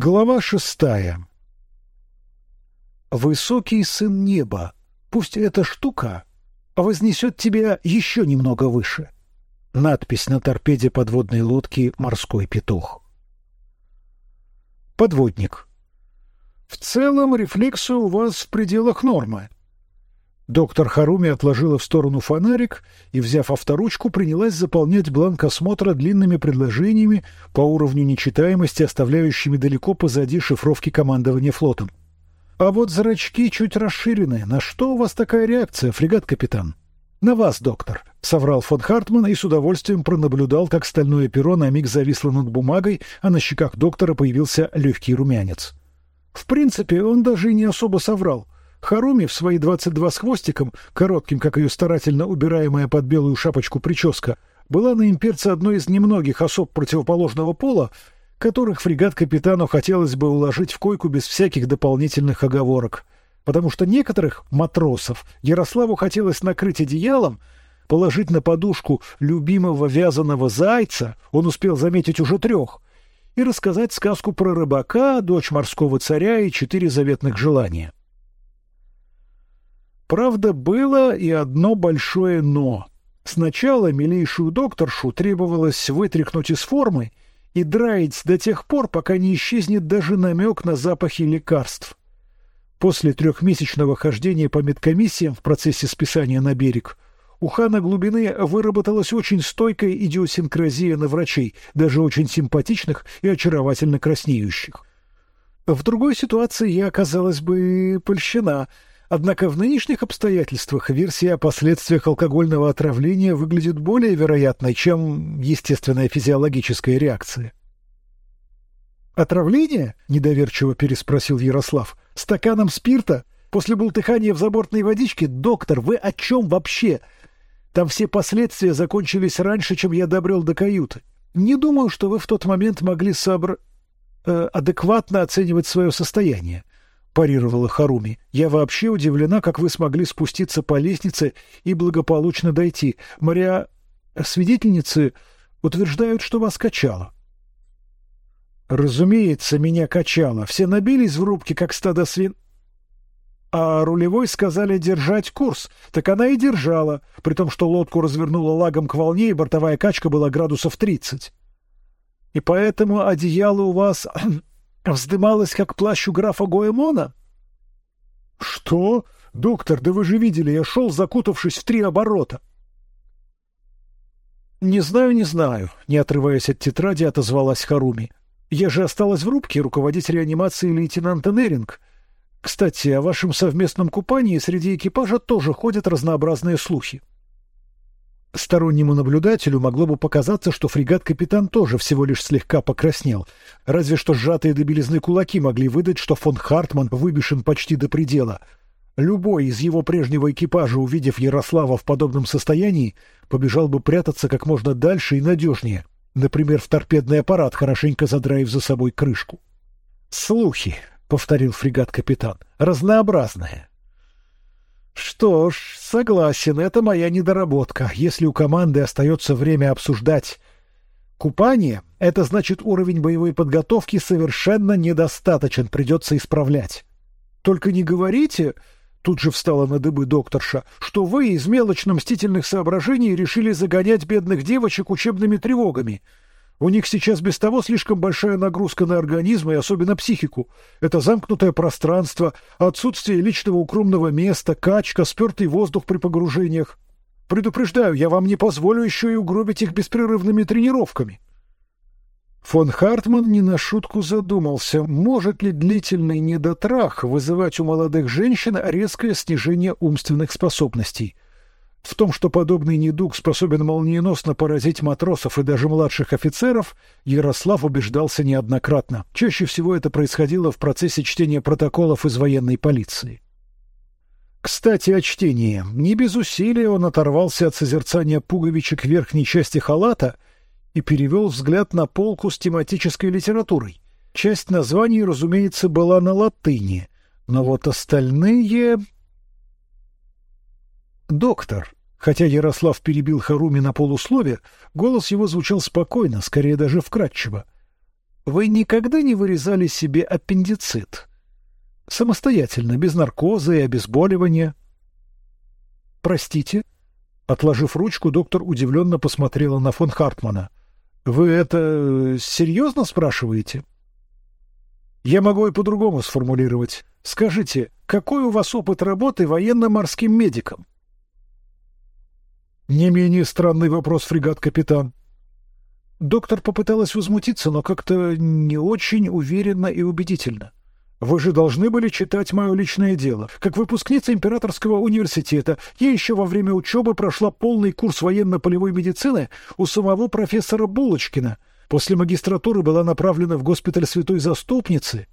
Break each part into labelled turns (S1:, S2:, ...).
S1: Глава шестая. Высокий сын неба, пусть эта штука вознесет тебя еще немного выше. Надпись на торпеде подводной лодки «Морской петух». Подводник. В целом рефлексы у вас в пределах нормы. Доктор Харуми отложила в сторону фонарик и, взяв авторучку, принялась заполнять бланк осмотра длинными предложениями по уровню нечитаемости, оставляющими далеко позади шифровки командования флотом. А вот зрачки чуть расширены. На что у вас такая реакция, фрегат-капитан? На вас, доктор, соврал фон Хартман и с удовольствием пронаблюдал, как стальное перо на миг зависло над бумагой, а на щеках доктора появился легкий румянец. В принципе, он даже и не особо соврал. Харуми в свои двадцать два с хвостиком, коротким, как ее старательно убираемая под белую шапочку прическа, была на имперце одной из немногих особ противоположного пола, которых фрегат капитану хотелось бы уложить в койку без всяких дополнительных оговорок, потому что некоторых матросов Ярославу хотелось накрыть одеялом, положить на подушку любимого вязаного зайца, он успел заметить уже трех, и рассказать сказку про рыбака, дочь морского царя и четыре заветных желания. Правда, было и одно большое «но». Сначала милейшую докторшу требовалось вытряхнуть из формы и драить до тех пор, пока не исчезнет даже намек на запахи лекарств. После трехмесячного хождения по медкомиссиям в процессе списания на берег у хана глубины выработалась очень стойкая идиосинкразия на врачей, даже очень симпатичных и очаровательно краснеющих. В другой ситуации я оказалась бы польщена — Однако в нынешних обстоятельствах версия о последствиях алкогольного отравления выглядит более вероятной, чем естественная физиологическая реакция. Отравление? недоверчиво переспросил Ярослав. Стаканом спирта после бултыхания в забортной водичке, доктор, вы о чем вообще? Там все последствия закончились раньше, чем я добрел до каюты. Не думаю, что вы в тот момент могли собр... Э, адекватно оценивать свое состояние парировала Харуми. Я вообще удивлена, как вы смогли спуститься по лестнице и благополучно дойти. Моря свидетельницы утверждают, что вас качало. Разумеется, меня качало. Все набились в рубке, как стадо свин. А рулевой сказали держать курс, так она и держала, при том, что лодку развернула лагом к волне, и бортовая качка была градусов тридцать. И поэтому одеяло у вас вздымалась, как плащ у графа Гоэмона? — Что? Доктор, да вы же видели, я шел, закутавшись в три оборота. — Не знаю, не знаю, — не отрываясь от тетради, отозвалась Харуми. — Я же осталась в рубке руководить реанимацией лейтенанта Неринг. Кстати, о вашем совместном купании среди экипажа тоже ходят разнообразные слухи. — Стороннему наблюдателю могло бы показаться, что фрегат-капитан тоже всего лишь слегка покраснел, разве что сжатые до белизны кулаки могли выдать, что фон Хартман выбешен почти до предела. Любой из его прежнего экипажа, увидев Ярослава в подобном состоянии, побежал бы прятаться как можно дальше и надежнее, например, в торпедный аппарат, хорошенько задраив за собой крышку. «Слухи», — повторил фрегат-капитан, — «разнообразные». Что ж, согласен, это моя недоработка. Если у команды остается время обсуждать купание, это значит уровень боевой подготовки совершенно недостаточен, придется исправлять. Только не говорите, тут же встала на дыбы докторша, что вы из мелочно-мстительных соображений решили загонять бедных девочек учебными тревогами. У них сейчас без того слишком большая нагрузка на организм и особенно психику. Это замкнутое пространство, отсутствие личного укромного места, качка, спертый воздух при погружениях. Предупреждаю, я вам не позволю еще и угробить их беспрерывными тренировками. Фон Хартман не на шутку задумался, может ли длительный недотрах вызывать у молодых женщин резкое снижение умственных способностей. В том, что подобный недуг способен молниеносно поразить матросов и даже младших офицеров, Ярослав убеждался неоднократно. Чаще всего это происходило в процессе чтения протоколов из военной полиции. Кстати, о чтении. Не без усилия он оторвался от созерцания пуговичек верхней части халата и перевел взгляд на полку с тематической литературой. Часть названий, разумеется, была на латыни, но вот остальные Доктор, хотя Ярослав перебил Харуми на полуслове, голос его звучал спокойно, скорее даже вкрадчиво. Вы никогда не вырезали себе аппендицит? Самостоятельно, без наркоза и обезболивания? Простите? Отложив ручку, доктор удивленно посмотрела на фон Хартмана. Вы это серьезно спрашиваете? Я могу и по-другому сформулировать. Скажите, какой у вас опыт работы военно-морским медиком? Не менее странный вопрос, фрегат-капитан. Доктор попыталась возмутиться, но как-то не очень уверенно и убедительно. Вы же должны были читать мое личное дело. Как выпускница императорского университета, я еще во время учебы прошла полный курс военно-полевой медицины у самого профессора Булочкина. После магистратуры была направлена в госпиталь Святой Заступницы.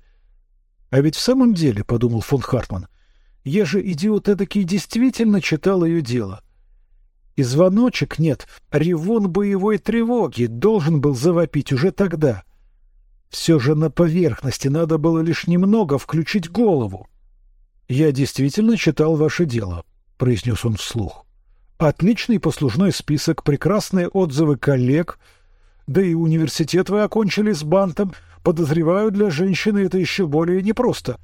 S1: А ведь в самом деле, подумал фон Хартман, я же идиот эдакий действительно читал ее дело. И звоночек нет, ревун боевой тревоги должен был завопить уже тогда. Все же на поверхности надо было лишь немного включить голову. Я действительно читал ваше дело, произнес он вслух. Отличный послужной список, прекрасные отзывы коллег, да и университет вы окончили с бантом. Подозреваю, для женщины это еще более непросто.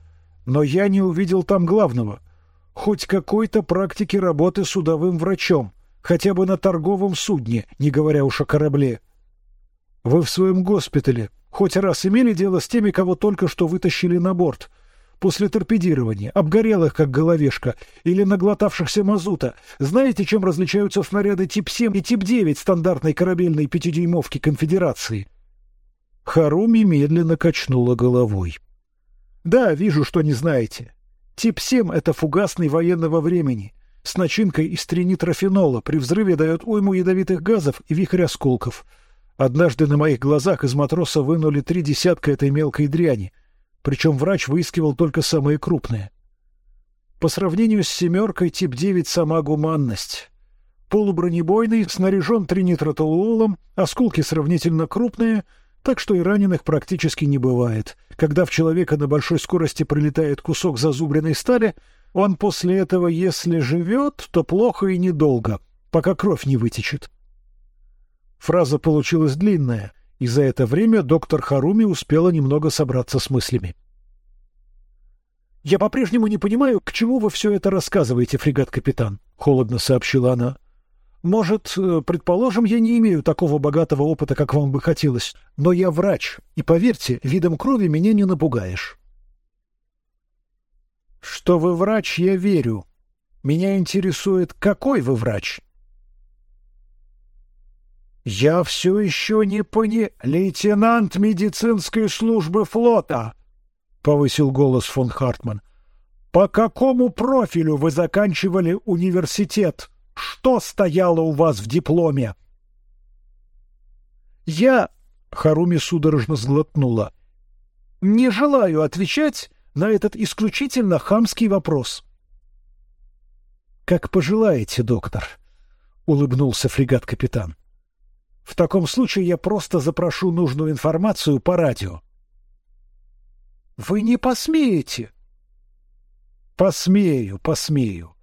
S1: Но я не увидел там главного — хоть какой-то практики работы судовым врачом, хотя бы на торговом судне, не говоря уж о корабле. Вы в своем госпитале Хоть раз имели дело с теми, кого только что вытащили на борт, после торпедирования, обгорелых как головешка или наглотавшихся мазута. Знаете, чем различаются снаряды тип 7 и тип 9 стандартной корабельной пятидюймовки Конфедерации? Харуми медленно качнула головой. Да, вижу, что не знаете. Тип 7 это фугасный военного времени с начинкой из тринитрофенола. При взрыве дает уйму ядовитых газов и вихрь осколков. Однажды на моих глазах из матроса вынули три десятка этой мелкой дряни, причем врач выискивал только самые крупные. По сравнению с семеркой тип 9 сама гуманность. Полубронебойный, снаряжен тринитротолуолом, осколки сравнительно крупные, так что и раненых практически не бывает. Когда в человека на большой скорости прилетает кусок зазубренной стали, он после этого, если живет, то плохо и недолго, пока кровь не вытечет. Фраза получилась длинная, и за это время доктор Харуми успела немного собраться с мыслями. Я по-прежнему не понимаю, к чему вы все это рассказываете, фрегат-капитан, холодно сообщила она. Может, э, предположим, я не имею такого богатого опыта, как вам бы хотелось, но я врач, и поверьте, видом крови меня не напугаешь. Что вы врач, я верю. Меня интересует, какой вы врач. Я все еще не пони... Лейтенант медицинской службы флота, повысил голос фон Хартман. По какому профилю вы заканчивали университет? Что стояло у вас в дипломе? Я Харуми судорожно сглотнула. Не желаю отвечать на этот исключительно хамский вопрос. Как пожелаете, доктор, улыбнулся фрегат-капитан. В таком случае я просто запрошу нужную информацию по радио. Вы не посмеете. Посмею, посмею.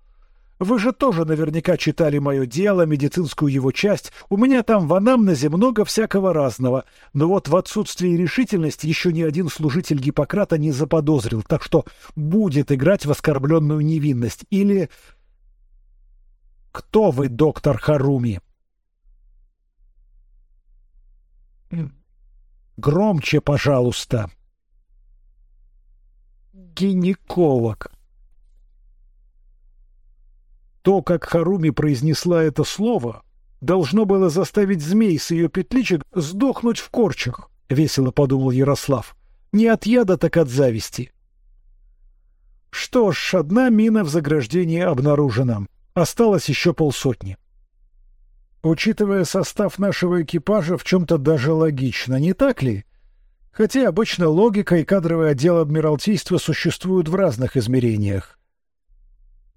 S1: Вы же тоже наверняка читали мое дело, медицинскую его часть. У меня там в анамнезе много всякого разного. Но вот в отсутствии решительности еще ни один служитель Гиппократа не заподозрил, так что будет играть в оскорбленную невинность. Или... Кто вы, доктор Харуми? Громче, пожалуйста. Гинеколог. То, как Харуми произнесла это слово, должно было заставить змей с ее петличек сдохнуть в корчах. Весело подумал Ярослав. Не от яда, так от зависти. Что ж, одна мина в заграждении обнаружена. Осталось еще полсотни. Учитывая состав нашего экипажа, в чем-то даже логично, не так ли? Хотя обычно логика и кадровый отдел адмиралтейства существуют в разных измерениях.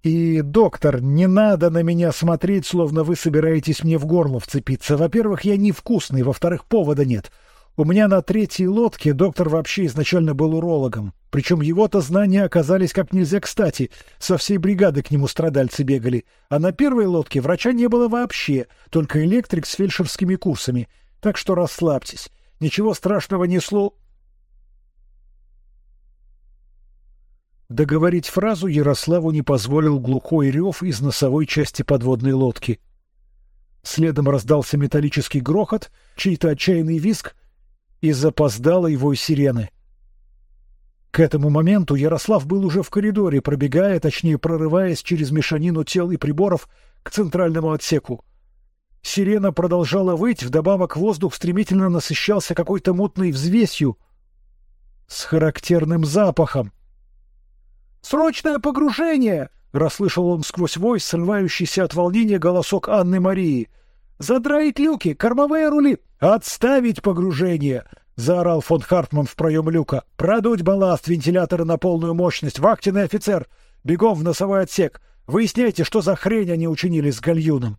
S1: И, доктор, не надо на меня смотреть, словно вы собираетесь мне в горло вцепиться. Во-первых, я невкусный, во-вторых, повода нет. У меня на третьей лодке доктор вообще изначально был урологом. Причем его-то знания оказались как нельзя кстати. Со всей бригады к нему страдальцы бегали. А на первой лодке врача не было вообще, только электрик с фельдшерскими курсами. Так что расслабьтесь. Ничего страшного не сло... Договорить фразу Ярославу не позволил глухой рев из носовой части подводной лодки. Следом раздался металлический грохот, чей-то отчаянный визг и запоздалый вой сирены. К этому моменту Ярослав был уже в коридоре, пробегая, точнее прорываясь через мешанину тел и приборов к центральному отсеку. Сирена продолжала выть, вдобавок воздух стремительно насыщался какой-то мутной взвесью с характерным запахом. Срочное погружение! Расслышал он сквозь вой, срывающийся от волнения голосок Анны Марии. Задраить люки, кормовые рули, отставить погружение! заорал фон Хартман в проем люка. Продуть балласт вентилятора на полную мощность, вахтенный офицер, бегом в носовой отсек. Выясняйте, что за хрень они учинили с гальюном.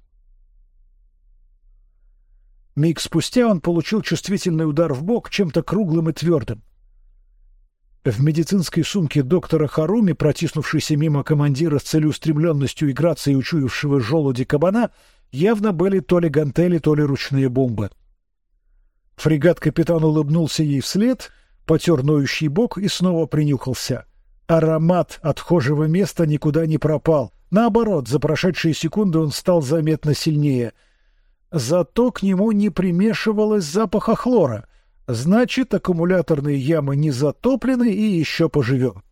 S1: Миг спустя он получил чувствительный удар в бок чем-то круглым и твердым. В медицинской сумке доктора Харуми, протиснувшейся мимо командира с целеустремленностью и грацией учуявшего желуди кабана, явно были то ли гантели, то ли ручные бомбы. Фрегат-капитан улыбнулся ей вслед, потер ноющий бок и снова принюхался. Аромат отхожего места никуда не пропал. Наоборот, за прошедшие секунды он стал заметно сильнее. Зато к нему не примешивалось запаха хлора. Значит, аккумуляторные ямы не затоплены и еще поживем.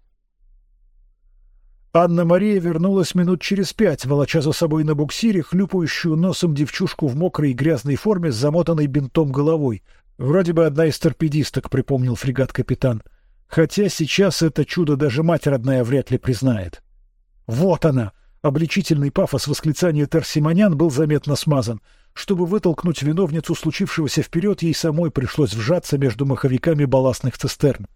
S1: Анна Мария вернулась минут через пять, волоча за собой на буксире хлюпающую носом девчушку в мокрой и грязной форме с замотанной бинтом головой. Вроде бы одна из торпедисток, припомнил фрегат капитан. Хотя сейчас это чудо даже мать родная вряд ли признает. Вот она! Обличительный пафос восклицания Терсимонян был заметно смазан. Чтобы вытолкнуть виновницу случившегося вперед, ей самой пришлось вжаться между маховиками балластных цистерн.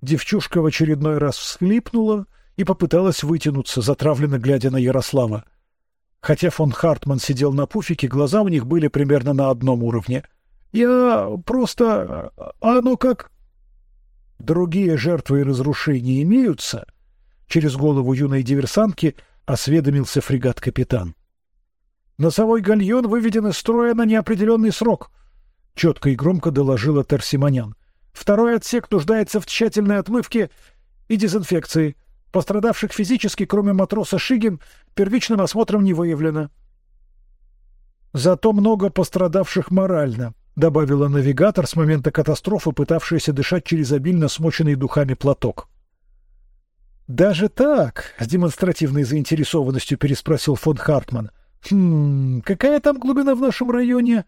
S1: Девчушка в очередной раз всхлипнула и попыталась вытянуться, затравленно глядя на Ярослава. Хотя фон Хартман сидел на пуфике, глаза у них были примерно на одном уровне. Я просто, а оно как другие жертвы и разрушения имеются. Через голову юной диверсантки осведомился фрегат-капитан. Носовой гальон выведен из строя на неопределенный срок. Четко и громко доложила Терсимонян. Второй отсек нуждается в тщательной отмывке и дезинфекции. Пострадавших физически, кроме матроса Шигин, первичным осмотром не выявлено. Зато много пострадавших морально, добавила навигатор с момента катастрофы, пытавшаяся дышать через обильно смоченный духами платок. Даже так, с демонстративной заинтересованностью переспросил фон Хартман. Хм, какая там глубина в нашем районе?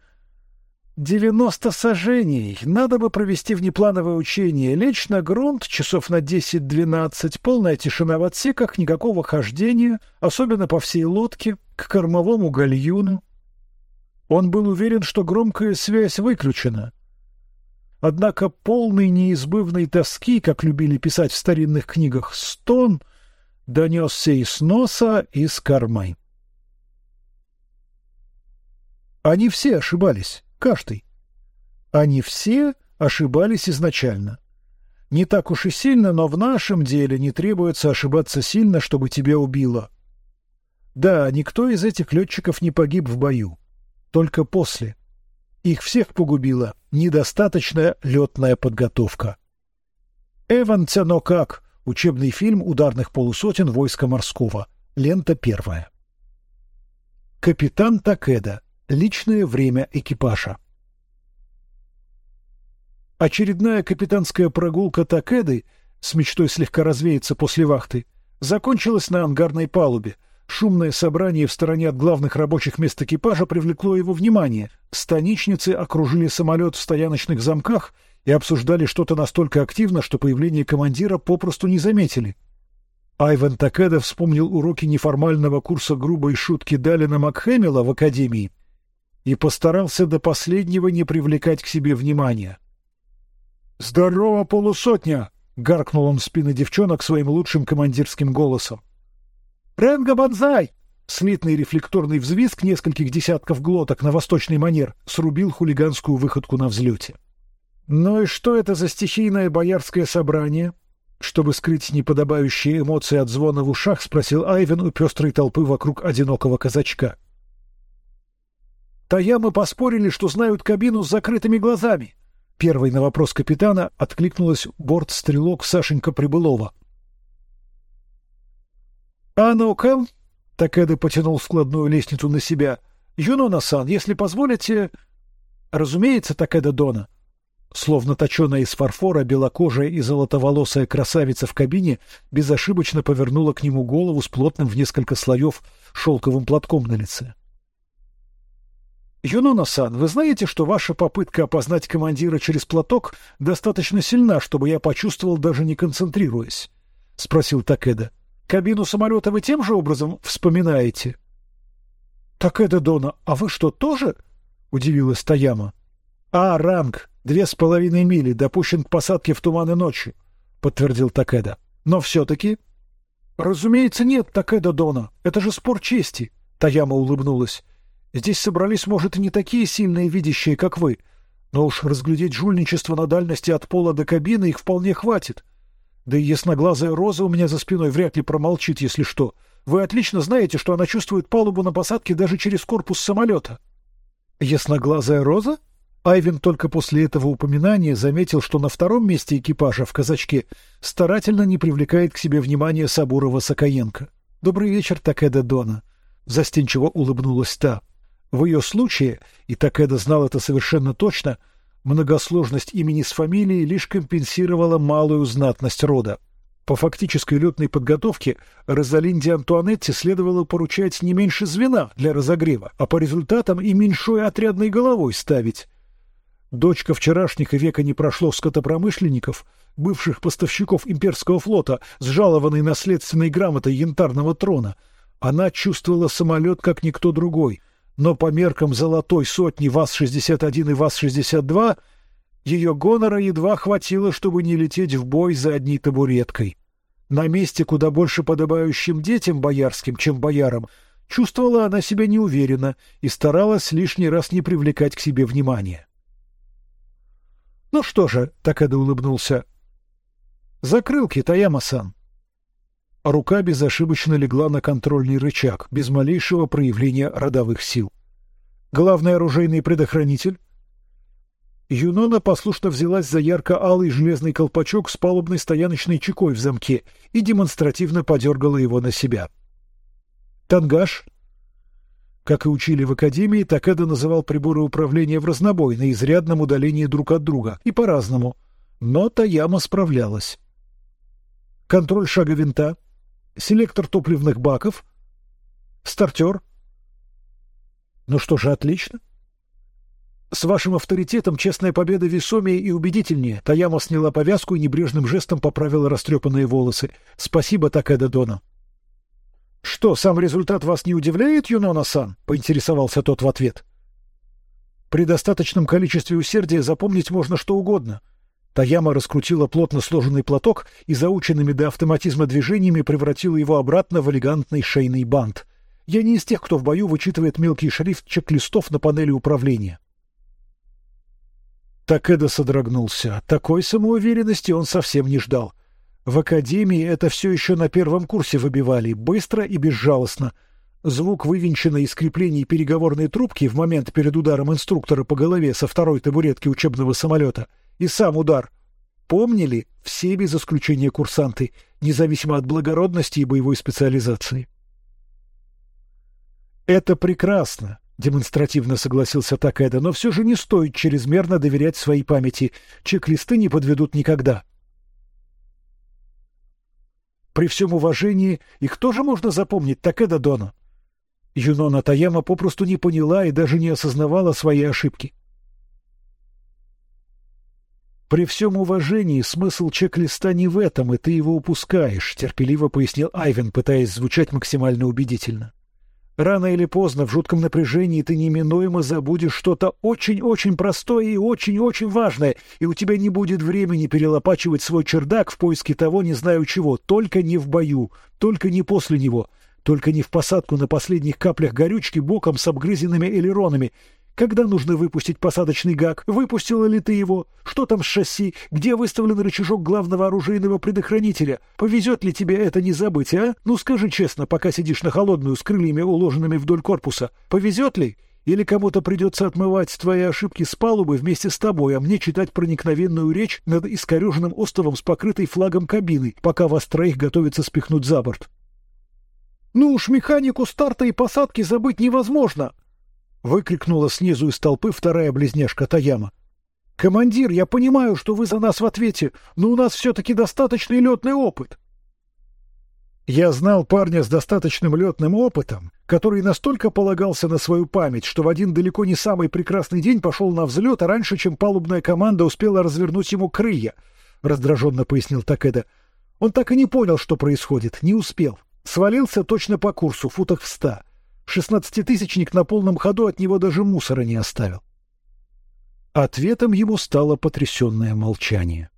S1: Девяносто сажений. Надо бы провести внеплановое учение. Лечь на грунт часов на десять-двенадцать. Полная тишина в отсеках, никакого хождения, особенно по всей лодке, к кормовому гальюну. Он был уверен, что громкая связь выключена. Однако полный неизбывной тоски, как любили писать в старинных книгах, стон донесся из носа и с кормы. Они все ошибались, каждый. Они все ошибались изначально. Не так уж и сильно, но в нашем деле не требуется ошибаться сильно, чтобы тебя убило. Да, никто из этих летчиков не погиб в бою, только после. Их всех погубила недостаточная летная подготовка. Эван Цено как учебный фильм ударных полусотен войска морского. Лента первая. Капитан Такеда Личное время экипажа. Очередная капитанская прогулка Такеды с мечтой слегка развеяться после вахты закончилась на ангарной палубе. Шумное собрание в стороне от главных рабочих мест экипажа привлекло его внимание. Станичницы окружили самолет в стояночных замках и обсуждали что-то настолько активно, что появление командира попросту не заметили. Айвен Такеда вспомнил уроки неформального курса грубой шутки Далина Макхэмилла в академии и постарался до последнего не привлекать к себе внимания. Здорово, полусотня! гаркнул он в спины девчонок своим лучшим командирским голосом. Ренго Банзай! Слитный рефлекторный взвизг нескольких десятков глоток на восточный манер срубил хулиганскую выходку на взлете. Ну и что это за стихийное боярское собрание? Чтобы скрыть неподобающие эмоции от звона в ушах, спросил Айвен у пестрой толпы вокруг одинокого казачка. Таямы поспорили, что знают кабину с закрытыми глазами. Первый на вопрос капитана откликнулась борт-стрелок Сашенька Прибылова. «А ну-ка!» — Такеда потянул складную лестницу на себя. «Юнона-сан, если позволите...» «Разумеется, Такеда Дона». Словно точеная из фарфора, белокожая и золотоволосая красавица в кабине безошибочно повернула к нему голову с плотным в несколько слоев шелковым платком на лице. Юнона-сан, вы знаете, что ваша попытка опознать командира через платок достаточно сильна, чтобы я почувствовал, даже не концентрируясь? — спросил Такеда. — Кабину самолета вы тем же образом вспоминаете? — Такеда Дона, а вы что, тоже? — удивилась Таяма. — А, ранг, две с половиной мили, допущен к посадке в туманы ночью, — подтвердил Такеда. — Но все-таки... — Разумеется, нет, Такеда Дона, это же спор чести, — Таяма улыбнулась. Здесь собрались, может, и не такие сильные видящие, как вы, но уж разглядеть жульничество на дальности от пола до кабины их вполне хватит. Да и ясноглазая роза у меня за спиной вряд ли промолчит, если что. Вы отлично знаете, что она чувствует палубу на посадке даже через корпус самолета. Ясноглазая роза? Айвен только после этого упоминания заметил, что на втором месте экипажа в казачке старательно не привлекает к себе внимания Сабурова Сакаенко. Добрый вечер, Такеда Дона. Застенчиво улыбнулась та. В ее случае, и Такеда знал это совершенно точно, многосложность имени с фамилией лишь компенсировала малую знатность рода. По фактической летной подготовке Розалинде Антуанетте следовало поручать не меньше звена для разогрева, а по результатам и меньшой отрядной головой ставить. Дочка вчерашних и века не прошло скотопромышленников, бывших поставщиков имперского флота с жалованной наследственной грамотой янтарного трона. Она чувствовала самолет, как никто другой — но по меркам золотой сотни ВАЗ-61 и ВАЗ-62 ее гонора едва хватило, чтобы не лететь в бой за одней табуреткой. На месте куда больше подобающим детям боярским, чем боярам, чувствовала она себя неуверенно и старалась лишний раз не привлекать к себе внимания. Ну что же, Такеда улыбнулся. Закрылки, Таяма-сан. А рука безошибочно легла на контрольный рычаг, без малейшего проявления родовых сил. Главный оружейный предохранитель. Юнона послушно взялась за ярко-алый железный колпачок с палубной стояночной чекой в замке и демонстративно подергала его на себя. Тангаж. Как и учили в академии, Такеда называл приборы управления в разнобой на изрядном удалении друг от друга и по-разному, но Таяма справлялась. Контроль шага винта селектор топливных баков, стартер. Ну что же, отлично. С вашим авторитетом честная победа весомее и убедительнее. Таяма сняла повязку и небрежным жестом поправила растрепанные волосы. Спасибо, Такеда Дона. Что, сам результат вас не удивляет, Юнона-сан? Поинтересовался тот в ответ. При достаточном количестве усердия запомнить можно что угодно. Таяма раскрутила плотно сложенный платок и заученными до автоматизма движениями превратила его обратно в элегантный шейный бант. Я не из тех, кто в бою вычитывает мелкий шрифт чек-листов на панели управления. Такеда содрогнулся. Такой самоуверенности он совсем не ждал. В академии это все еще на первом курсе выбивали, быстро и безжалостно. Звук вывинченной из креплений переговорной трубки в момент перед ударом инструктора по голове со второй табуретки учебного самолета — и сам удар. Помнили все без исключения курсанты, независимо от благородности и боевой специализации. Это прекрасно, демонстративно согласился Такеда, но все же не стоит чрезмерно доверять своей памяти. Чек-листы не подведут никогда. При всем уважении, их тоже можно запомнить, Такеда Дона. Юнона Таяма попросту не поняла и даже не осознавала свои ошибки. При всем уважении смысл чек-листа не в этом, и ты его упускаешь, терпеливо пояснил Айвен, пытаясь звучать максимально убедительно. Рано или поздно в жутком напряжении ты неминуемо забудешь что-то очень-очень простое и очень-очень важное, и у тебя не будет времени перелопачивать свой чердак в поиске того, не знаю чего, только не в бою, только не после него, только не в посадку на последних каплях горючки боком с обгрызенными элеронами, когда нужно выпустить посадочный гак? Выпустила ли ты его? Что там с шасси? Где выставлен рычажок главного оружейного предохранителя? Повезет ли тебе это не забыть, а? Ну скажи честно, пока сидишь на холодную с крыльями уложенными вдоль корпуса. Повезет ли? Или кому-то придется отмывать твои ошибки с палубы вместе с тобой, а мне читать проникновенную речь над искореженным островом с покрытой флагом кабиной, пока вас троих готовится спихнуть за борт. Ну уж механику старта и посадки забыть невозможно, выкрикнула снизу из толпы вторая близняшка Таяма. Командир, я понимаю, что вы за нас в ответе, но у нас все-таки достаточный летный опыт. Я знал парня с достаточным летным опытом, который настолько полагался на свою память, что в один далеко не самый прекрасный день пошел на взлет, а раньше, чем палубная команда успела развернуть ему крылья. Раздраженно пояснил Такеда. Он так и не понял, что происходит, не успел. Свалился точно по курсу, футах в ста. Шестнадцатитысячник на полном ходу от него даже мусора не оставил. Ответом ему стало потрясенное молчание.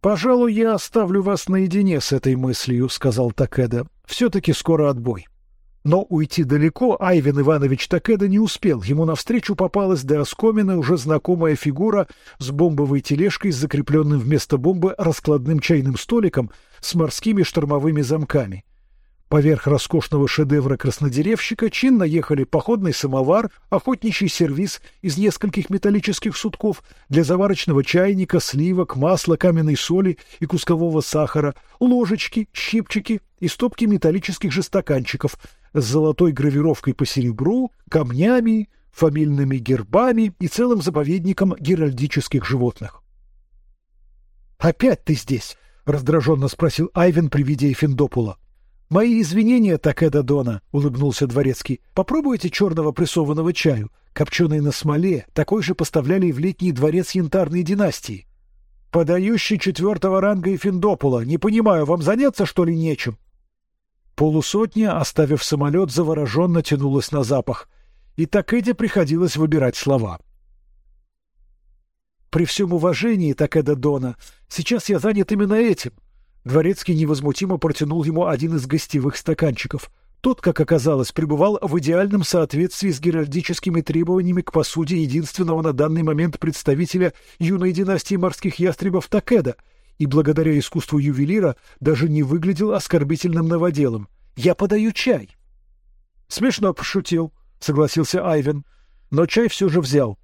S1: Пожалуй, я оставлю вас наедине с этой мыслью, сказал Такеда. Все-таки скоро отбой. Но уйти далеко Айвен Иванович Такеда не успел. Ему навстречу попалась до оскомины уже знакомая фигура с бомбовой тележкой, с закрепленным вместо бомбы раскладным чайным столиком с морскими штормовыми замками. Поверх роскошного шедевра краснодеревщика чинно ехали походный самовар, охотничий сервиз из нескольких металлических сутков для заварочного чайника, сливок, масла, каменной соли и кускового сахара, ложечки, щипчики и стопки металлических же стаканчиков с золотой гравировкой по серебру, камнями, фамильными гербами и целым заповедником геральдических животных. Опять ты здесь? раздраженно спросил Айвен при виде Эфиндопула. Мои извинения, Такеда Дона, улыбнулся дворецкий. Попробуйте черного прессованного чаю, копченый на смоле, такой же поставляли и в летний дворец янтарной династии. Подающий четвертого ранга Эфиндопула, не понимаю, вам заняться что ли нечем? Полусотня, оставив самолет, завороженно тянулась на запах, и Такеде приходилось выбирать слова. При всем уважении, Такеда Дона, сейчас я занят именно этим. Дворецкий невозмутимо протянул ему один из гостевых стаканчиков. Тот, как оказалось, пребывал в идеальном соответствии с геральдическими требованиями к посуде единственного на данный момент представителя юной династии морских ястребов Такеда, и благодаря искусству ювелира даже не выглядел оскорбительным новоделом. Я подаю чай. Смешно пошутил, согласился Айвен, но чай все же взял.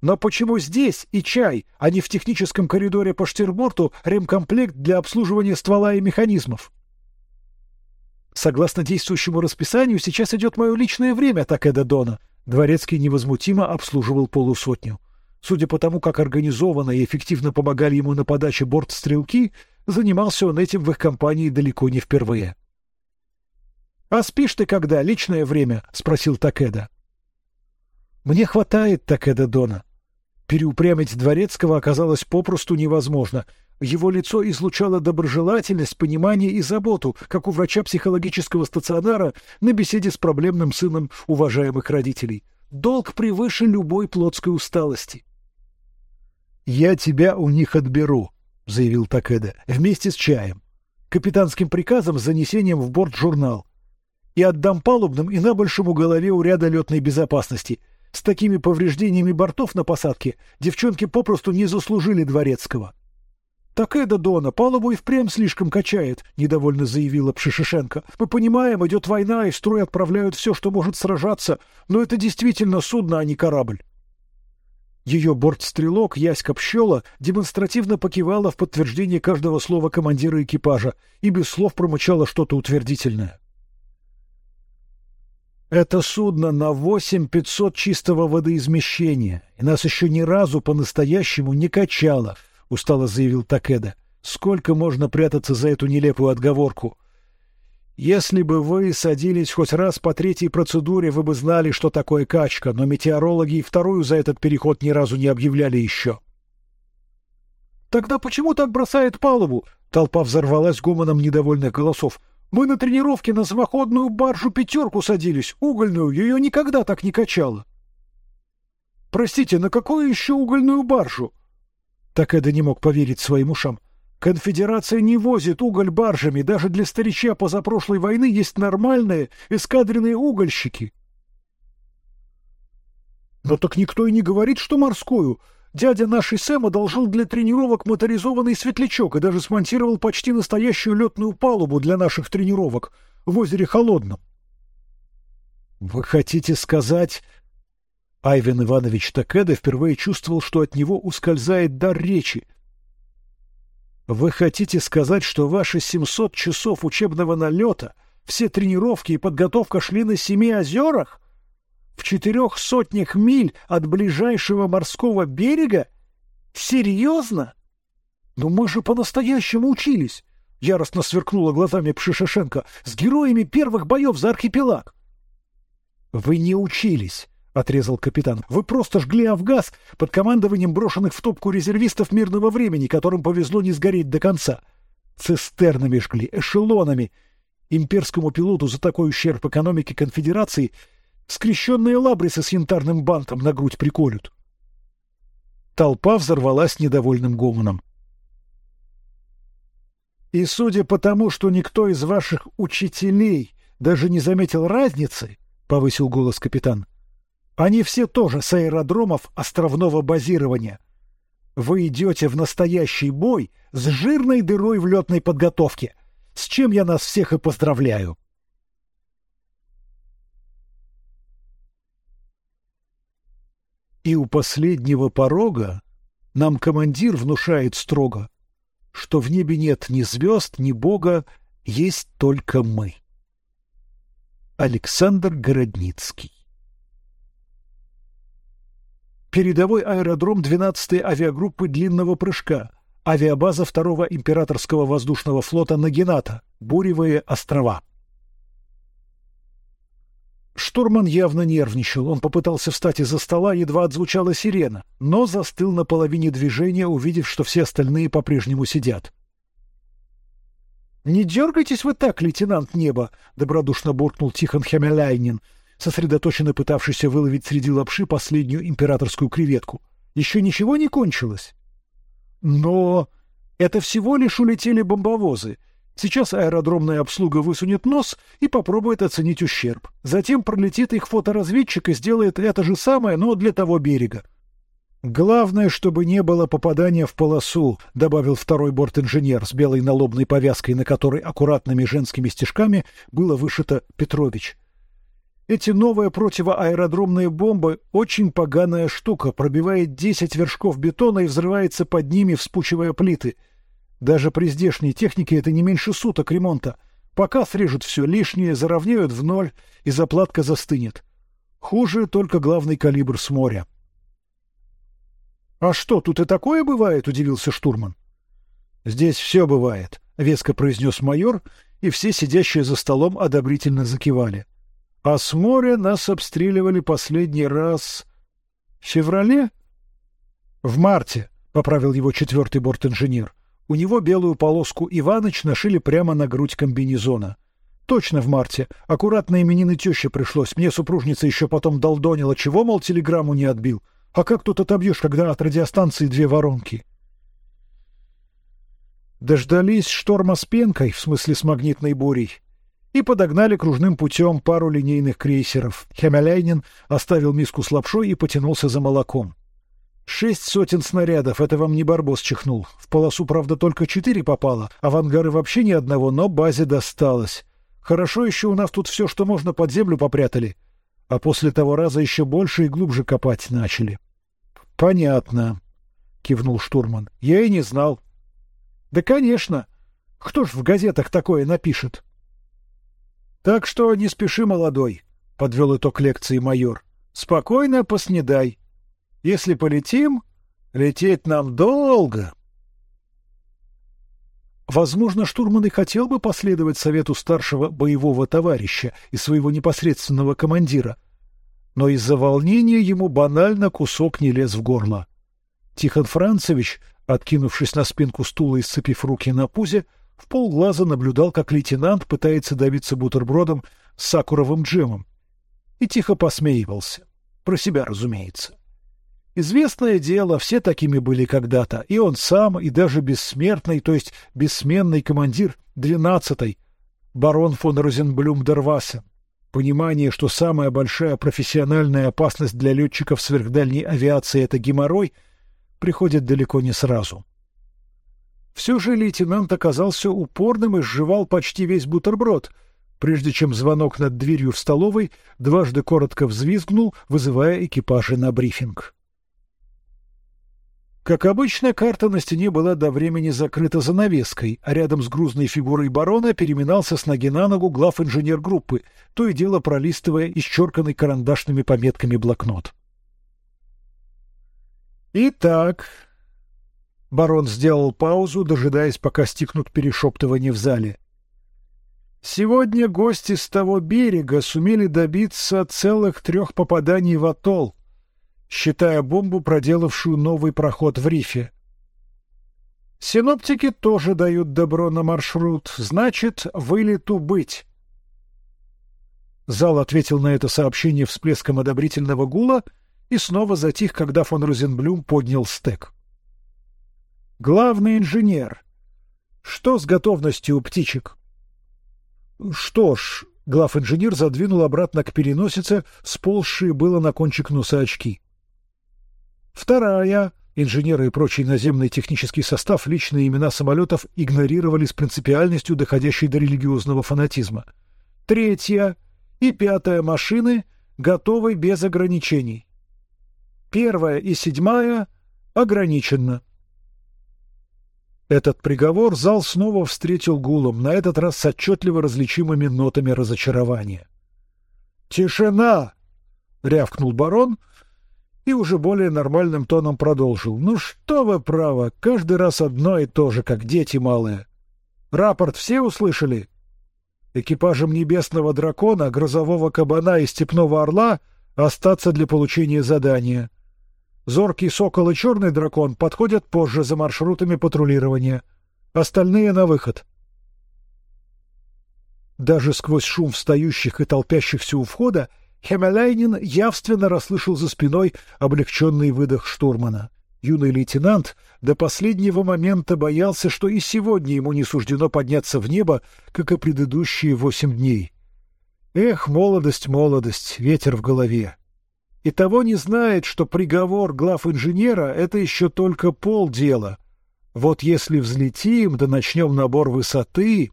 S1: Но почему здесь и чай, а не в техническом коридоре по штирборту ремкомплект для обслуживания ствола и механизмов? Согласно действующему расписанию, сейчас идет мое личное время, так и Дона. Дворецкий невозмутимо обслуживал полусотню. Судя по тому, как организованно и эффективно помогали ему на подаче бортстрелки, занимался он этим в их компании далеко не впервые. А спишь ты когда? Личное время? – спросил Такеда. Мне хватает Такеда Дона. Переупрямить дворецкого оказалось попросту невозможно. Его лицо излучало доброжелательность, понимание и заботу, как у врача психологического стационара на беседе с проблемным сыном уважаемых родителей. Долг превыше любой плотской усталости. Я тебя у них отберу, заявил Такеда, вместе с чаем, капитанским приказом с занесением в борт журнал, и отдам палубным и на большому голове у ряда летной безопасности. С такими повреждениями бортов на посадке девчонки попросту не заслужили дворецкого. Так это Дона палубу и впрямь слишком качает, недовольно заявила Пшишишенко. Мы понимаем, идет война и строй отправляют все, что может сражаться, но это действительно судно, а не корабль. Ее бортстрелок Яська Пщела демонстративно покивала в подтверждение каждого слова командира экипажа и без слов промычала что-то утвердительное. Это судно на восемь пятьсот чистого водоизмещения, и нас еще ни разу по-настоящему не качало, устало заявил Такеда. Сколько можно прятаться за эту нелепую отговорку? Если бы вы садились хоть раз по третьей процедуре, вы бы знали, что такое качка, но метеорологи и вторую за этот переход ни разу не объявляли еще. Тогда почему так бросает палубу? Толпа взорвалась гомоном недовольных голосов. Мы на тренировке на самоходную баржу пятерку садились, угольную, ее никогда так не качало. Простите, на какую еще угольную баржу? Так Эда не мог поверить своим ушам. Конфедерация не возит уголь баржами, даже для старича позапрошлой войны есть нормальные эскадренные угольщики. Но так никто и не говорит, что морскую. Дядя нашей Сэм одолжил для тренировок моторизованный светлячок и даже смонтировал почти настоящую летную палубу для наших тренировок в озере Холодном. Вы хотите сказать... Айвен Иванович Такеда впервые чувствовал, что от него ускользает дар речи. Вы хотите сказать, что ваши 700 часов учебного налета, все тренировки и подготовка шли на семи озерах? В четырех сотнях миль от ближайшего морского берега? Серьезно? Но мы же по-настоящему учились. Яростно сверкнула глазами Пшишешенко. С героями первых боев за архипелаг. Вы не учились, отрезал капитан. Вы просто жгли Афгаз под командованием брошенных в топку резервистов мирного времени, которым повезло не сгореть до конца. Цистернами жгли, эшелонами. Имперскому пилоту за такой ущерб экономике конфедерации скрещенные лабрисы с янтарным бантом на грудь приколют. Толпа взорвалась недовольным гомоном. И судя по тому, что никто из ваших учителей даже не заметил разницы, повысил голос капитан. Они все тоже с аэродромов островного базирования. Вы идете в настоящий бой с жирной дырой в летной подготовке, с чем я нас всех и поздравляю. И у последнего порога нам командир внушает строго, что в небе нет ни звезд, ни Бога, есть только мы. Александр Городницкий. Передовой аэродром 12-й авиагруппы длинного прыжка. Авиабаза 2-го императорского воздушного флота Нагината. Буревые острова. Штурман явно нервничал. Он попытался встать из-за стола, едва отзвучала сирена, но застыл на половине движения, увидев, что все остальные по-прежнему сидят. Не дергайтесь вы так, лейтенант Небо, добродушно буркнул Тихон Хемеляйнин, сосредоточенно пытавшийся выловить среди лапши последнюю императорскую креветку. Еще ничего не кончилось. Но это всего лишь улетели бомбовозы. Сейчас аэродромная обслуга высунет нос и попробует оценить ущерб. Затем пролетит их фоторазведчик и сделает это же самое, но для того берега. Главное, чтобы не было попадания в полосу, добавил второй бортинженер с белой налобной повязкой, на которой аккуратными женскими стежками было вышито Петрович. Эти новые противоаэродромные бомбы очень поганая штука, пробивает десять вершков бетона и взрывается под ними, вспучивая плиты. Даже при здешней технике это не меньше суток ремонта. Пока срежут все лишнее, заровняют в ноль, и заплатка застынет. Хуже только главный калибр с моря. А что, тут и такое бывает? удивился штурман. Здесь все бывает, веско произнес майор, и все сидящие за столом одобрительно закивали. А с моря нас обстреливали последний раз в феврале, в марте, поправил его четвертый бортинженер. У него белую полоску Иваныч нашили прямо на грудь комбинезона. Точно в марте. Аккуратно именины тещи пришлось. Мне супружница еще потом долдонила, чего мол телеграмму не отбил. А как тут отобьешь, когда от радиостанции две воронки? Дождались шторма с пенкой, в смысле с магнитной бурей, и подогнали кружным путем пару линейных крейсеров. Хемеляйнин оставил миску с лапшой и потянулся за молоком. Шесть сотен снарядов, это вам не барбос чихнул. В полосу, правда, только четыре попало, а в ангары вообще ни одного, но базе досталось. Хорошо еще у нас тут все, что можно, под землю попрятали а после того раза еще больше и глубже копать начали. Понятно, кивнул штурман. Я и не знал. Да, конечно. Кто ж в газетах такое напишет? Так что не спеши, молодой, подвел итог лекции майор. Спокойно поснедай. Если полетим, лететь нам долго. Возможно, штурман и хотел бы последовать совету старшего боевого товарища и своего непосредственного командира, но из-за волнения ему банально кусок не лез в горло. Тихон Францевич, откинувшись на спинку стула и сцепив руки на пузе, в полглаза наблюдал, как лейтенант пытается давиться бутербродом с сакуровым джемом, и тихо посмеивался, про себя, разумеется. Известное дело, все такими были когда-то, и он сам, и даже бессмертный, то есть бессменный командир двенадцатой, барон фон Розенблюм-Дервассен. Понимание, что самая большая профессиональная опасность для летчиков сверхдальней авиации это геморрой, приходит далеко не сразу. Все же лейтенант оказался упорным и сживал почти весь бутерброд, прежде чем звонок над дверью в столовой дважды коротко взвизгнул, вызывая экипажи на брифинг. Как обычно, карта на стене была до времени закрыта занавеской, а рядом с грузной фигурой барона переминался с ноги на ногу глав инженер группы, то и дело пролистывая исчерканный карандашными пометками блокнот. Итак, барон сделал паузу, дожидаясь, пока стихнут перешептывания в зале. Сегодня гости с того берега сумели добиться целых трех попаданий в атолл считая бомбу, проделавшую новый проход в рифе. Синоптики тоже дают добро на маршрут, значит, вылету быть. Зал ответил на это сообщение всплеском одобрительного гула и снова затих, когда фон Розенблюм поднял стек. Главный инженер. Что с готовностью у птичек? Что ж, глав инженер задвинул обратно к переносице сползшие было на кончик носа очки. Вторая. Инженеры и прочий наземный технический состав личные имена самолетов игнорировали с принципиальностью, доходящей до религиозного фанатизма. Третья и пятая машины готовы без ограничений. Первая и седьмая ограниченно. Этот приговор зал снова встретил гулом, на этот раз с отчетливо различимыми нотами разочарования. Тишина! рявкнул барон, и уже более нормальным тоном продолжил: "Ну что вы право, каждый раз одно и то же, как дети малые. Рапорт все услышали? Экипажем небесного дракона, грозового кабана и степного орла остаться для получения задания. Зоркий сокол и черный дракон подходят позже за маршрутами патрулирования. Остальные на выход". Даже сквозь шум встающих и толпящихся у входа Хемелайнин явственно расслышал за спиной облегченный выдох штурмана. Юный лейтенант до последнего момента боялся, что и сегодня ему не суждено подняться в небо, как и предыдущие восемь дней. Эх, молодость, молодость, ветер в голове. И того не знает, что приговор глав инженера — это еще только полдела. Вот если взлетим, да начнем набор высоты,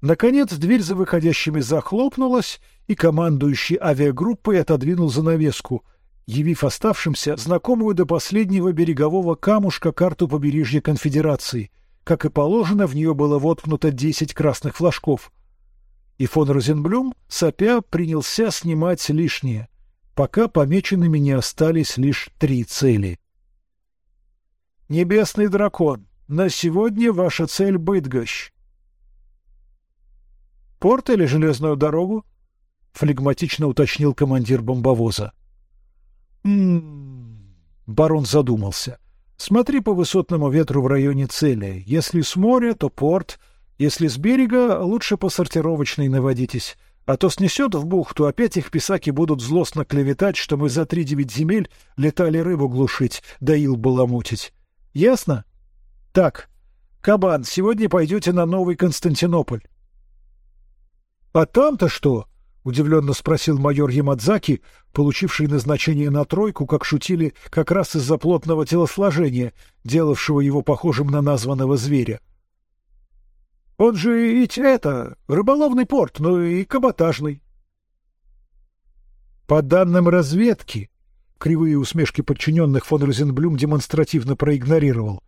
S1: Наконец дверь за выходящими захлопнулась, и командующий авиагруппой отодвинул занавеску, явив оставшимся знакомую до последнего берегового камушка карту побережья Конфедерации. Как и положено, в нее было воткнуто десять красных флажков. И фон Розенблюм, сопя, принялся снимать лишнее, пока помеченными не остались лишь три цели. Небесный дракон, на сегодня ваша цель Бытгощ. Порт или железную дорогу? флегматично уточнил командир бомбовоза. М-м. Барон задумался. Смотри по высотному ветру в районе цели. Если с моря, то порт. Если с берега, лучше по сортировочной наводитесь. А то снесет в бухту, опять их писаки будут злостно клеветать, что мы за три девять земель летали рыбу глушить, да ил баламутить. Ясно? Так, Кабан, сегодня пойдете на Новый Константинополь. А там-то что? удивленно спросил майор Ямадзаки, получивший назначение на тройку, как шутили, как раз из-за плотного телосложения, делавшего его похожим на названного зверя. Он же ведь это рыболовный порт, но и каботажный. По данным разведки, кривые усмешки подчиненных фон Розенблюм демонстративно проигнорировал.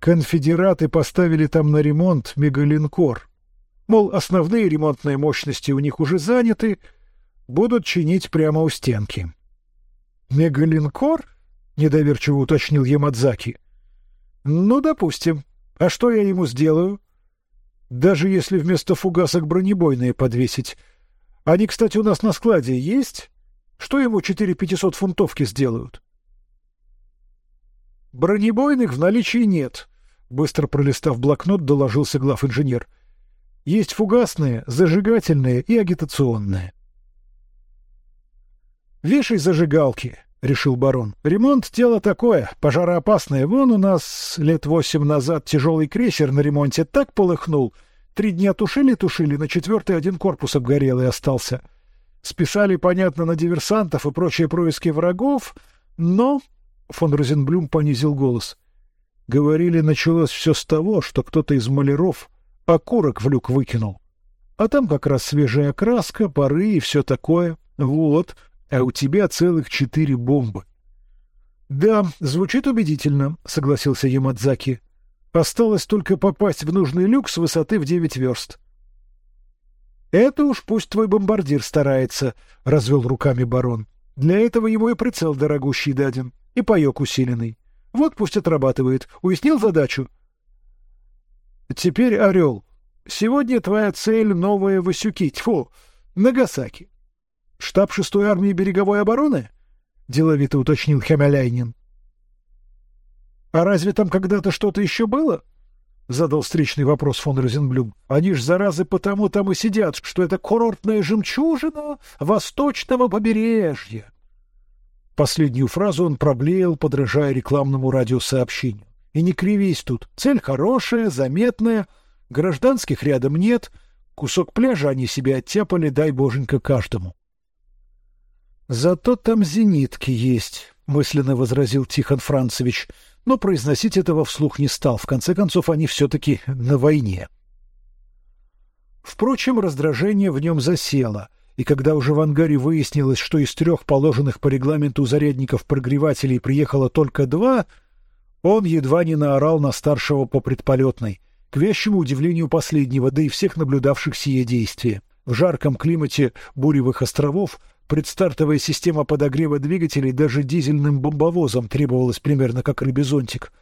S1: Конфедераты поставили там на ремонт мегалинкор. Мол, основные ремонтные мощности у них уже заняты, будут чинить прямо у стенки. Мегалинкор? недоверчиво уточнил Ямадзаки. Ну, допустим. А что я ему сделаю? Даже если вместо фугасок бронебойные подвесить. Они, кстати, у нас на складе есть? Что ему четыре пятисот фунтовки сделают? Бронебойных в наличии нет. Быстро пролистав блокнот, доложился глав инженер. Есть фугасные, зажигательные и агитационные. Вешай зажигалки, решил барон. Ремонт дело такое, пожароопасное. Вон у нас лет восемь назад тяжелый крейсер на ремонте так полыхнул, три дня тушили, тушили, на четвертый один корпус обгорелый остался. Списали, понятно, на диверсантов и прочие происки врагов, но фон Розенблюм понизил голос. Говорили, началось все с того, что кто-то из маляров Окурок в люк выкинул. А там как раз свежая краска, пары и все такое. Вот. А у тебя целых четыре бомбы. Да, звучит убедительно, согласился Ямадзаки. Осталось только попасть в нужный люк с высоты в девять верст. Это уж пусть твой бомбардир старается, развел руками барон. Для этого ему и прицел дорогущий даден, и паёк усиленный. Вот пусть отрабатывает. Уяснил задачу? Теперь орел. Сегодня твоя цель новая Васюки, тьфу, Нагасаки. Штаб шестой армии береговой обороны? Деловито уточнил Хемеляйнин. А разве там когда-то что-то еще было? Задал встречный вопрос фон Розенблюм. Они ж заразы потому там и сидят, что это курортная жемчужина восточного побережья. Последнюю фразу он проблеял, подражая рекламному радиосообщению. И не кривись тут. Цель хорошая, заметная. Гражданских рядом нет. Кусок пляжа они себе оттяпали, дай боженька каждому. Зато там зенитки есть, мысленно возразил Тихон Францевич, но произносить этого вслух не стал. В конце концов, они все-таки на войне. Впрочем, раздражение в нем засело, и когда уже в ангаре выяснилось, что из трех положенных по регламенту зарядников прогревателей приехало только два, он едва не наорал на старшего по предполетной, к вещему удивлению последнего, да и всех наблюдавших сие действие. В жарком климате буревых островов предстартовая система подогрева двигателей даже дизельным бомбовозом требовалась примерно как рыбезонтик.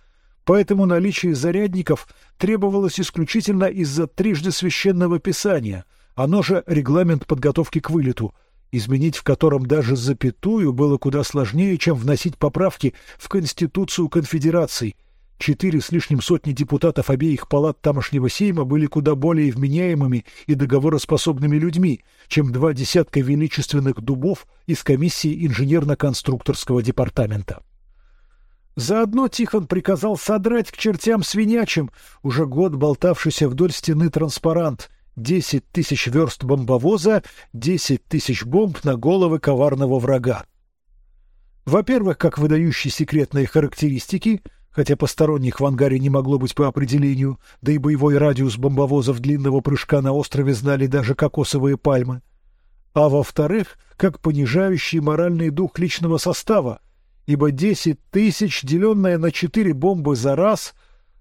S1: Поэтому наличие зарядников требовалось исключительно из-за трижды священного писания, оно же регламент подготовки к вылету, изменить в котором даже запятую было куда сложнее, чем вносить поправки в Конституцию Конфедерации. Четыре с лишним сотни депутатов обеих палат тамошнего сейма были куда более вменяемыми и договороспособными людьми, чем два десятка величественных дубов из комиссии инженерно-конструкторского департамента. Заодно Тихон приказал содрать к чертям свинячим уже год болтавшийся вдоль стены транспарант, Десять тысяч верст бомбовоза, десять тысяч бомб на головы коварного врага. Во-первых, как выдающие секретные характеристики, хотя посторонних в ангаре не могло быть по определению, да и боевой радиус бомбовозов длинного прыжка на острове знали даже кокосовые пальмы. А во-вторых, как понижающий моральный дух личного состава, ибо десять тысяч, деленное на четыре бомбы за раз,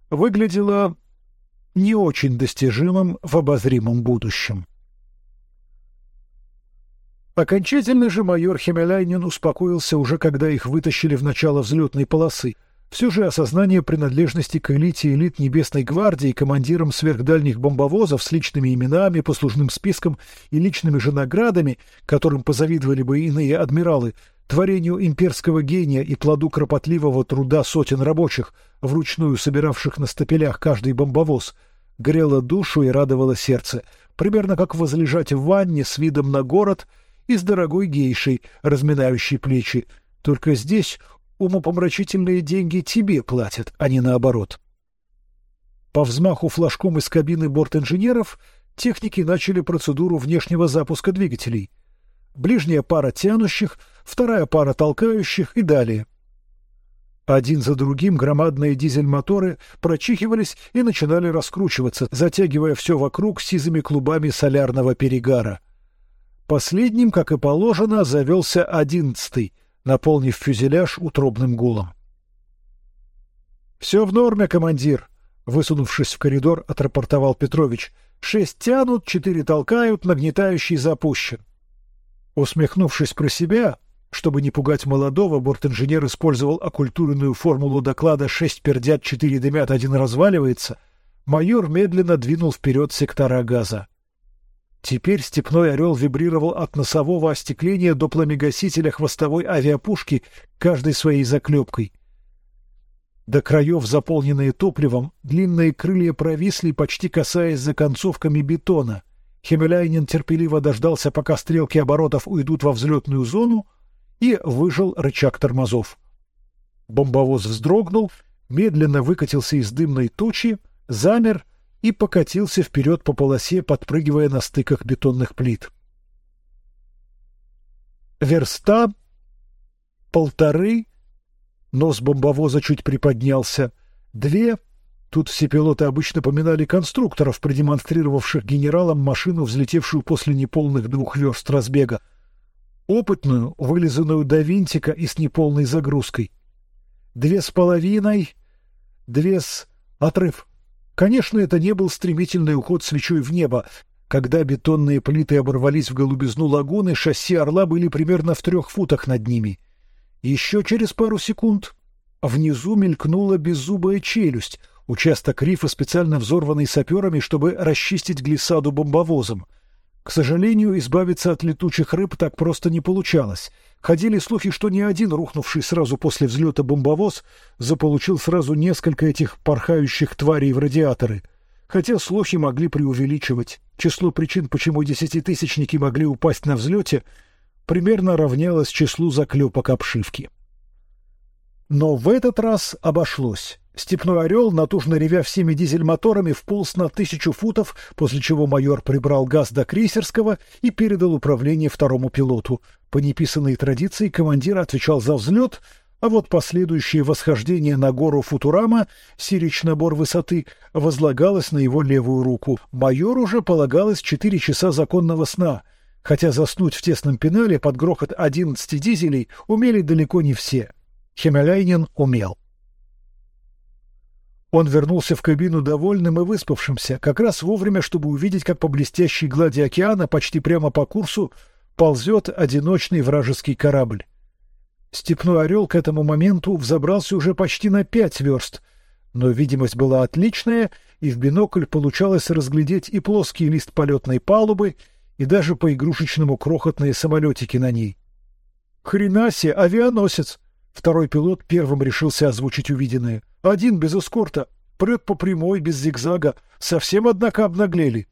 S1: выглядело не очень достижимым в обозримом будущем. Окончательно же майор Хемеляйнин успокоился уже, когда их вытащили в начало взлетной полосы. Все же осознание принадлежности к элите элит Небесной гвардии, командирам сверхдальних бомбовозов с личными именами, послужным списком и личными же наградами, которым позавидовали бы иные адмиралы, творению имперского гения и плоду кропотливого труда сотен рабочих, вручную собиравших на стапелях каждый бомбовоз, грело душу и радовало сердце, примерно как возлежать в ванне с видом на город и с дорогой гейшей, разминающей плечи. Только здесь умопомрачительные деньги тебе платят, а не наоборот. По взмаху флажком из кабины борт-инженеров техники начали процедуру внешнего запуска двигателей. Ближняя пара тянущих, вторая пара толкающих и далее. Один за другим громадные дизель-моторы прочихивались и начинали раскручиваться, затягивая все вокруг сизыми клубами солярного перегара. Последним, как и положено, завелся одиннадцатый, наполнив фюзеляж утробным гулом. Все в норме, командир. Высунувшись в коридор, отрапортовал Петрович. Шесть тянут, четыре толкают, нагнетающий запущен. Усмехнувшись про себя, чтобы не пугать молодого, бортинженер использовал оккультуренную формулу доклада «шесть пердят, четыре дымят, один разваливается». Майор медленно двинул вперед сектора газа. Теперь степной орел вибрировал от носового остекления до пламегасителя хвостовой авиапушки каждой своей заклепкой. До краев, заполненные топливом, длинные крылья провисли, почти касаясь за концовками бетона. Хемеляйнин терпеливо дождался, пока стрелки оборотов уйдут во взлетную зону, и выжал рычаг тормозов. Бомбовоз вздрогнул, медленно выкатился из дымной тучи, замер и покатился вперед по полосе, подпрыгивая на стыках бетонных плит. Верста, полторы, нос бомбовоза чуть приподнялся, две, Тут все пилоты обычно поминали конструкторов, продемонстрировавших генералам машину, взлетевшую после неполных двух верст разбега, опытную, вылизанную до винтика и с неполной загрузкой. Две с половиной, две с отрыв. Конечно, это не был стремительный уход свечой в небо. Когда бетонные плиты оборвались в голубизну лагуны, шасси орла были примерно в трех футах над ними. Еще через пару секунд внизу мелькнула беззубая челюсть, участок рифа специально взорванный саперами, чтобы расчистить глиссаду бомбовозом. К сожалению, избавиться от летучих рыб так просто не получалось. Ходили слухи, что ни один рухнувший сразу после взлета бомбовоз заполучил сразу несколько этих порхающих тварей в радиаторы. Хотя слухи могли преувеличивать. Число причин, почему десятитысячники могли упасть на взлете, примерно равнялось числу заклепок обшивки. Но в этот раз обошлось. Степной орел, натужно ревя всеми дизель-моторами, вполз на тысячу футов, после чего майор прибрал газ до крейсерского и передал управление второму пилоту. По неписанной традиции командир отвечал за взлет, а вот последующее восхождение на гору Футурама, сирич набор высоты, возлагалось на его левую руку. Майору уже полагалось четыре часа законного сна, хотя заснуть в тесном пенале под грохот одиннадцати дизелей умели далеко не все. Хемеляйнин умел. Он вернулся в кабину довольным и выспавшимся, как раз вовремя, чтобы увидеть, как по блестящей глади океана, почти прямо по курсу, ползет одиночный вражеский корабль. Степной орел к этому моменту взобрался уже почти на пять верст, но видимость была отличная, и в бинокль получалось разглядеть и плоский лист полетной палубы, и даже по игрушечному крохотные самолетики на ней. Хренасе, авианосец! Второй пилот первым решился озвучить увиденное. Один без эскорта, прет по прямой, без зигзага, совсем однако обнаглели.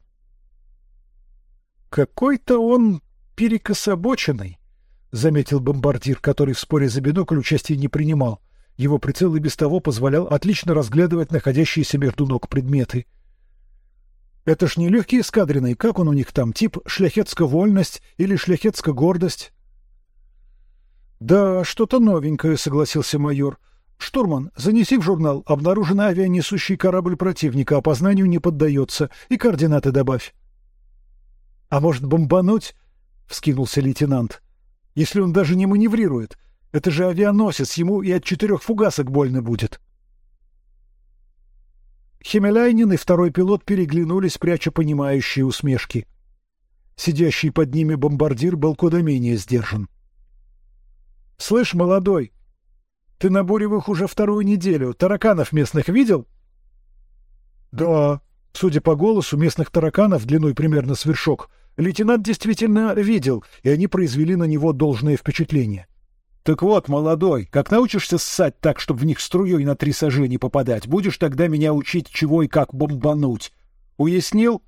S1: Какой-то он перекособоченный, заметил бомбардир, который в споре за бинокль участия не принимал. Его прицел и без того позволял отлично разглядывать находящиеся между ног предметы. Это ж не легкие эскадренные, как он у них там, тип шляхетская вольность или шляхетская гордость? Да, что-то новенькое, согласился майор. Штурман, занеси в журнал. Обнаружен авианесущий корабль противника, опознанию не поддается. И координаты добавь. А может бомбануть? Вскинулся лейтенант. Если он даже не маневрирует, это же авианосец, ему и от четырех фугасок больно будет. Хемеляйнин и второй пилот переглянулись, пряча понимающие усмешки. Сидящий под ними бомбардир был куда менее сдержан. Слышь, молодой, ты на Буревых уже вторую неделю. Тараканов местных видел? Да. Судя по голосу, местных тараканов длиной примерно с вершок лейтенант действительно видел, и они произвели на него должное впечатление. Так вот, молодой, как научишься ссать так, чтобы в них струей на три сажени попадать, будешь тогда меня учить, чего и как бомбануть. Уяснил?